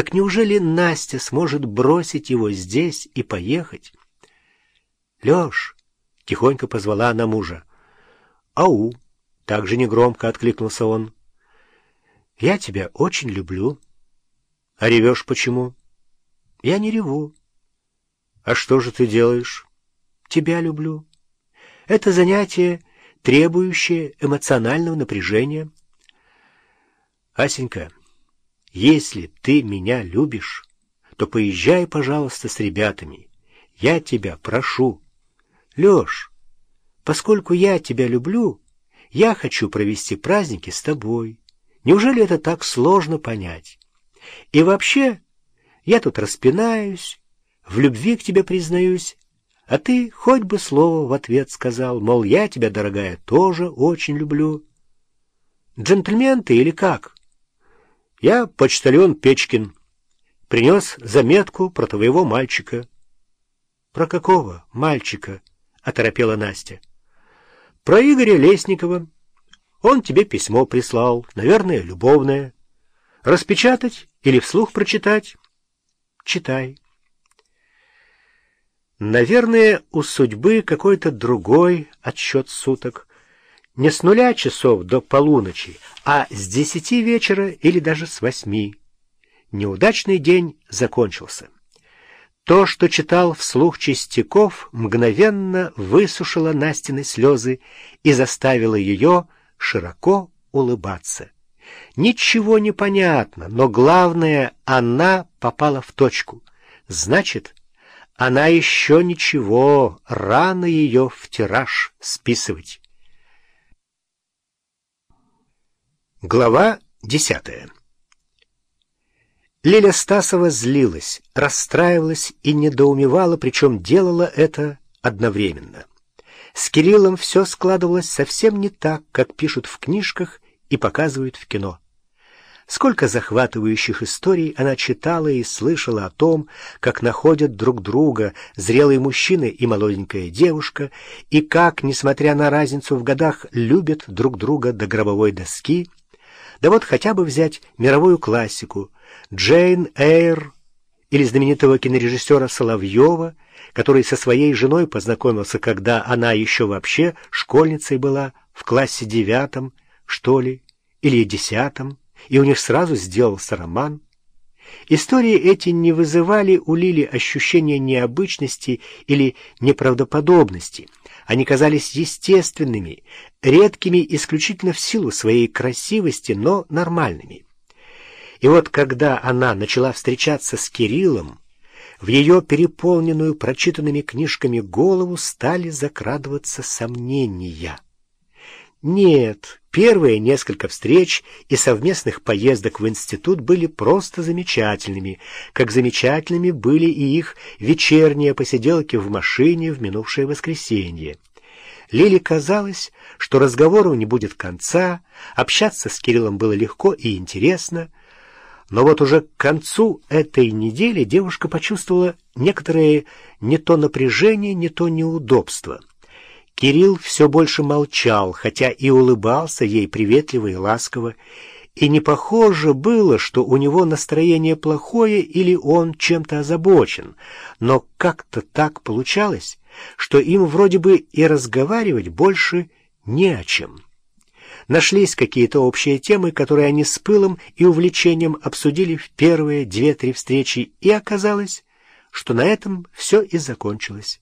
Так неужели Настя сможет бросить его здесь и поехать? Леш, тихонько позвала она мужа. Ау, также негромко откликнулся он. Я тебя очень люблю. А ревешь почему? Я не реву. А что же ты делаешь? Тебя люблю. Это занятие, требующее эмоционального напряжения. Асенька, если ты меня любишь, то поезжай, пожалуйста, с ребятами. Я тебя прошу. Леш, поскольку я тебя люблю, я хочу провести праздники с тобой. Неужели это так сложно понять? И вообще, я тут распинаюсь, в любви к тебе признаюсь, а ты хоть бы слово в ответ сказал, мол, я тебя, дорогая, тоже очень люблю. Джентльмен ты или как? Я почтальон Печкин. Принес заметку про твоего мальчика. — Про какого мальчика? — оторопела Настя. — Про Игоря Лесникова. Он тебе письмо прислал, наверное, любовное. Распечатать или вслух прочитать? Читай. Наверное, у судьбы какой-то другой отсчет суток. Не с нуля часов до полуночи, а с десяти вечера или даже с восьми. Неудачный день закончился. То, что читал вслух Чистяков, мгновенно высушило Настины слезы и заставило ее широко улыбаться. Ничего не понятно, но главное, она попала в точку. Значит, она еще ничего, рано ее в тираж списывать. Глава десятая Лиля Стасова злилась, расстраивалась и недоумевала, причем делала это одновременно. С Кириллом все складывалось совсем не так, как пишут в книжках и показывают в кино. Сколько захватывающих историй она читала и слышала о том, как находят друг друга зрелый мужчина и молоденькая девушка, и как, несмотря на разницу в годах, любят друг друга до гробовой доски, да вот хотя бы взять мировую классику Джейн Эйр или знаменитого кинорежиссера Соловьева, который со своей женой познакомился, когда она еще вообще школьницей была, в классе девятом, что ли, или десятом, и у них сразу сделался роман. Истории эти не вызывали у Лили ощущения необычности или неправдоподобности — они казались естественными, редкими исключительно в силу своей красивости, но нормальными. И вот когда она начала встречаться с Кириллом, в ее переполненную прочитанными книжками голову стали закрадываться сомнения. Нет, первые несколько встреч и совместных поездок в институт были просто замечательными, как замечательными были и их вечерние посиделки в машине в минувшее воскресенье. Лиле казалось, что разговору не будет конца, общаться с Кириллом было легко и интересно, но вот уже к концу этой недели девушка почувствовала некоторое не то напряжение, не то неудобство. Кирилл все больше молчал, хотя и улыбался ей приветливо и ласково, и не похоже было, что у него настроение плохое или он чем-то озабочен, но как-то так получалось, что им вроде бы и разговаривать больше не о чем. Нашлись какие-то общие темы, которые они с пылом и увлечением обсудили в первые две-три встречи, и оказалось, что на этом все и закончилось.